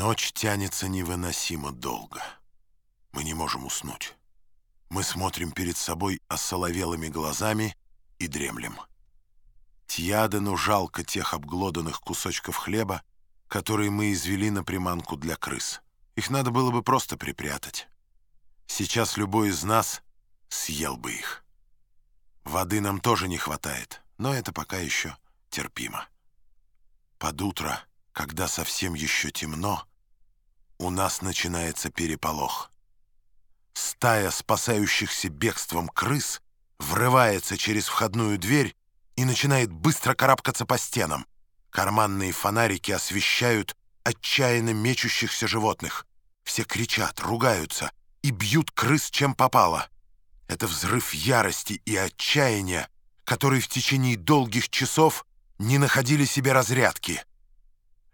Ночь тянется невыносимо долго. Мы не можем уснуть. Мы смотрим перед собой осоловелыми глазами и дремлем. Тьядену жалко тех обглоданных кусочков хлеба, которые мы извели на приманку для крыс. Их надо было бы просто припрятать. Сейчас любой из нас съел бы их. Воды нам тоже не хватает, но это пока еще терпимо. Под утро, когда совсем еще темно, у нас начинается переполох. Стая спасающихся бегством крыс врывается через входную дверь и начинает быстро карабкаться по стенам. Карманные фонарики освещают отчаянно мечущихся животных. Все кричат, ругаются и бьют крыс чем попало. Это взрыв ярости и отчаяния, которые в течение долгих часов не находили себе разрядки.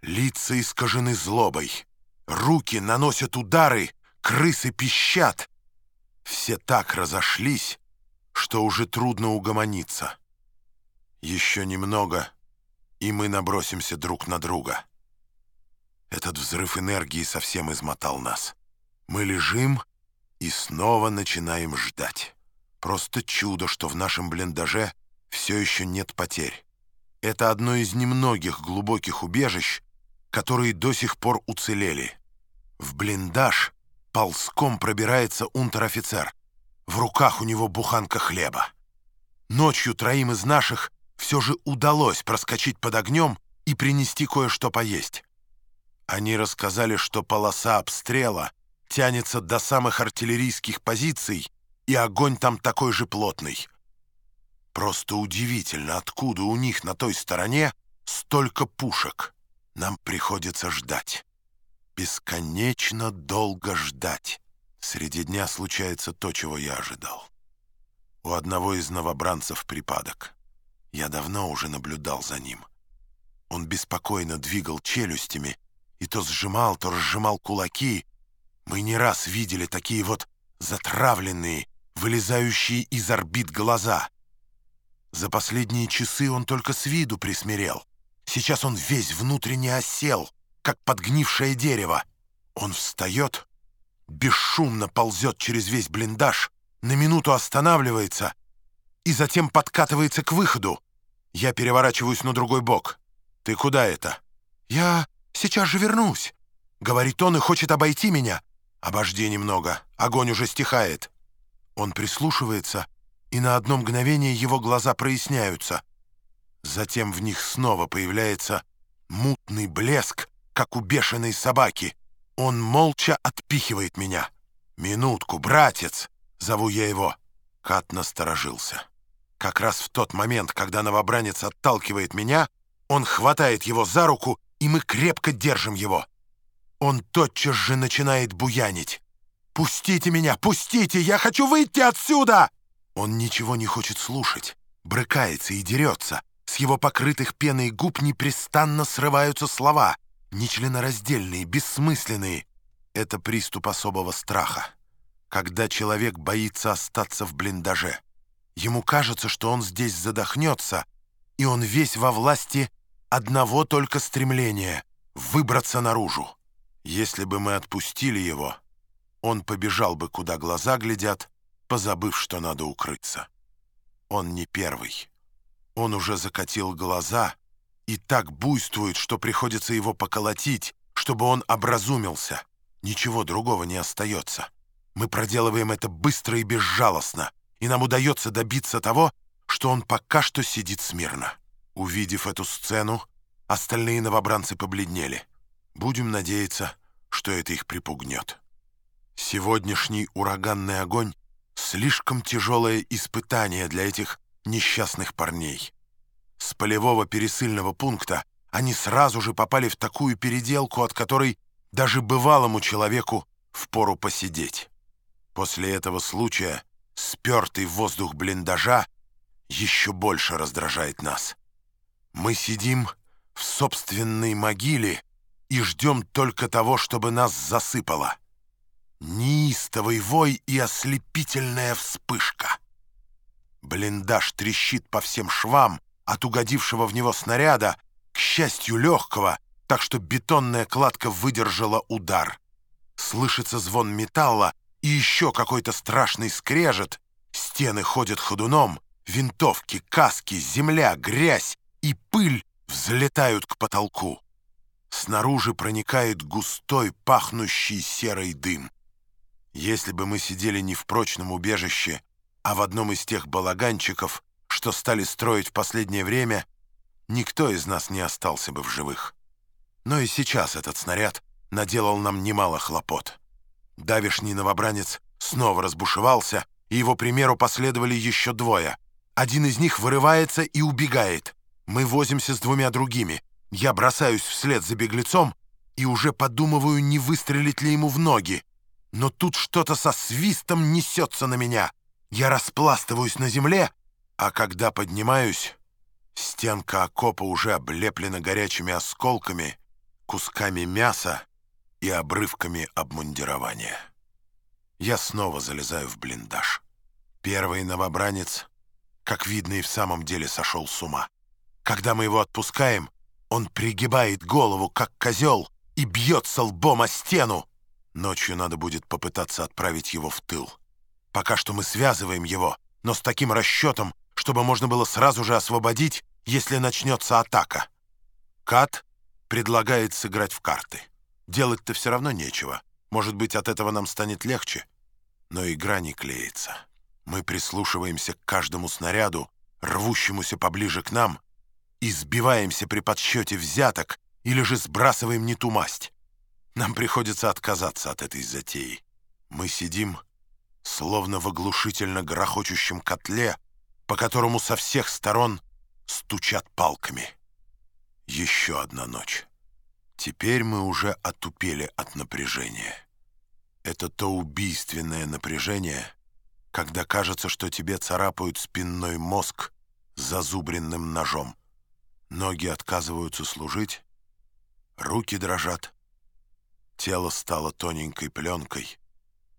Лица искажены злобой, руки наносят удары, крысы пищат. Все так разошлись, что уже трудно угомониться. Еще немного, и мы набросимся друг на друга. Этот взрыв энергии совсем измотал нас. Мы лежим и снова начинаем ждать. Просто чудо, что в нашем блиндаже все еще нет потерь. Это одно из немногих глубоких убежищ, которые до сих пор уцелели. В блиндаж ползком пробирается унтер-офицер. В руках у него буханка хлеба. Ночью троим из наших все же удалось проскочить под огнем и принести кое-что поесть. Они рассказали, что полоса обстрела тянется до самых артиллерийских позиций, и огонь там такой же плотный. Просто удивительно, откуда у них на той стороне столько пушек. Нам приходится ждать. Бесконечно долго ждать. Среди дня случается то, чего я ожидал. У одного из новобранцев припадок. Я давно уже наблюдал за ним. Он беспокойно двигал челюстями и то сжимал, то разжимал кулаки. Мы не раз видели такие вот затравленные, вылезающие из орбит глаза. За последние часы он только с виду присмирел. Сейчас он весь внутренне осел, как подгнившее дерево. Он встает, бесшумно ползет через весь блиндаж, на минуту останавливается и затем подкатывается к выходу. Я переворачиваюсь на другой бок. «Ты куда это?» «Я сейчас же вернусь», — говорит он и хочет обойти меня. «Обожди немного, огонь уже стихает». Он прислушивается, и на одно мгновение его глаза проясняются. Затем в них снова появляется мутный блеск, как у бешеной собаки. Он молча отпихивает меня. «Минутку, братец!» — зову я его. Кат насторожился. Как раз в тот момент, когда новобранец отталкивает меня, он хватает его за руку, и мы крепко держим его. Он тотчас же начинает буянить. «Пустите меня! Пустите! Я хочу выйти отсюда!» Он ничего не хочет слушать, брыкается и дерется. С его покрытых пеной губ непрестанно срываются слова, нечленораздельные, бессмысленные. Это приступ особого страха, когда человек боится остаться в блиндаже. Ему кажется, что он здесь задохнется, и он весь во власти одного только стремления — выбраться наружу. Если бы мы отпустили его, он побежал бы, куда глаза глядят, позабыв, что надо укрыться. Он не первый. Он уже закатил глаза и так буйствует, что приходится его поколотить, чтобы он образумился. Ничего другого не остается. Мы проделываем это быстро и безжалостно и нам удается добиться того, что он пока что сидит смирно. Увидев эту сцену, остальные новобранцы побледнели. Будем надеяться, что это их припугнет. Сегодняшний ураганный огонь — слишком тяжелое испытание для этих несчастных парней. С полевого пересыльного пункта они сразу же попали в такую переделку, от которой даже бывалому человеку впору посидеть. После этого случая спертый воздух блиндажа еще больше раздражает нас. Мы сидим в собственной могиле и ждем только того, чтобы нас засыпало. Неистовый вой и ослепительная вспышка. Блиндаж трещит по всем швам от угодившего в него снаряда, к счастью легкого, так что бетонная кладка выдержала удар. Слышится звон металла и еще какой-то страшный скрежет. Стены ходят ходуном, винтовки, каски, земля, грязь и пыль взлетают к потолку. Снаружи проникает густой, пахнущий серый дым. Если бы мы сидели не в прочном убежище, а в одном из тех балаганчиков, что стали строить в последнее время, никто из нас не остался бы в живых. Но и сейчас этот снаряд наделал нам немало хлопот. Давишний новобранец снова разбушевался, и его примеру последовали еще двое. Один из них вырывается и убегает. Мы возимся с двумя другими. Я бросаюсь вслед за беглецом и уже подумываю, не выстрелить ли ему в ноги. Но тут что-то со свистом несется на меня. Я распластываюсь на земле, а когда поднимаюсь, стенка окопа уже облеплена горячими осколками, кусками мяса и обрывками обмундирования. Я снова залезаю в блиндаж. Первый новобранец, как видно, и в самом деле сошел с ума. Когда мы его отпускаем, он пригибает голову, как козел, и бьется лбом о стену. Ночью надо будет попытаться отправить его в тыл. Пока что мы связываем его, но с таким расчетом, чтобы можно было сразу же освободить, если начнется атака. Кат предлагает сыграть в карты. Делать-то все равно нечего. Может быть, от этого нам станет легче. Но игра не клеится. Мы прислушиваемся к каждому снаряду, рвущемуся поближе к нам, и сбиваемся при подсчете взяток или же сбрасываем не ту масть. Нам приходится отказаться от этой затеи. Мы сидим, словно в оглушительно грохочущем котле, по которому со всех сторон стучат палками. Еще одна ночь. Теперь мы уже отупели от напряжения. Это то убийственное напряжение, когда кажется, что тебе царапают спинной мозг зазубренным ножом. Ноги отказываются служить, руки дрожат, тело стало тоненькой пленкой,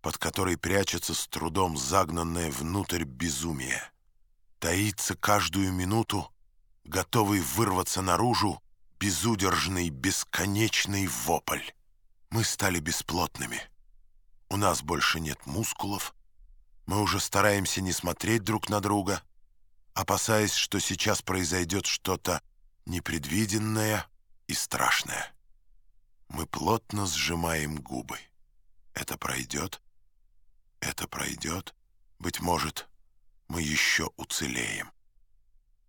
под которой прячется с трудом загнанное внутрь безумие. Таится каждую минуту, готовый вырваться наружу, безудержный, бесконечный вопль. Мы стали бесплотными. У нас больше нет мускулов. Мы уже стараемся не смотреть друг на друга, опасаясь, что сейчас произойдет что-то непредвиденное и страшное. Мы плотно сжимаем губы. Это пройдет, это пройдет. Быть может, мы еще уцелеем.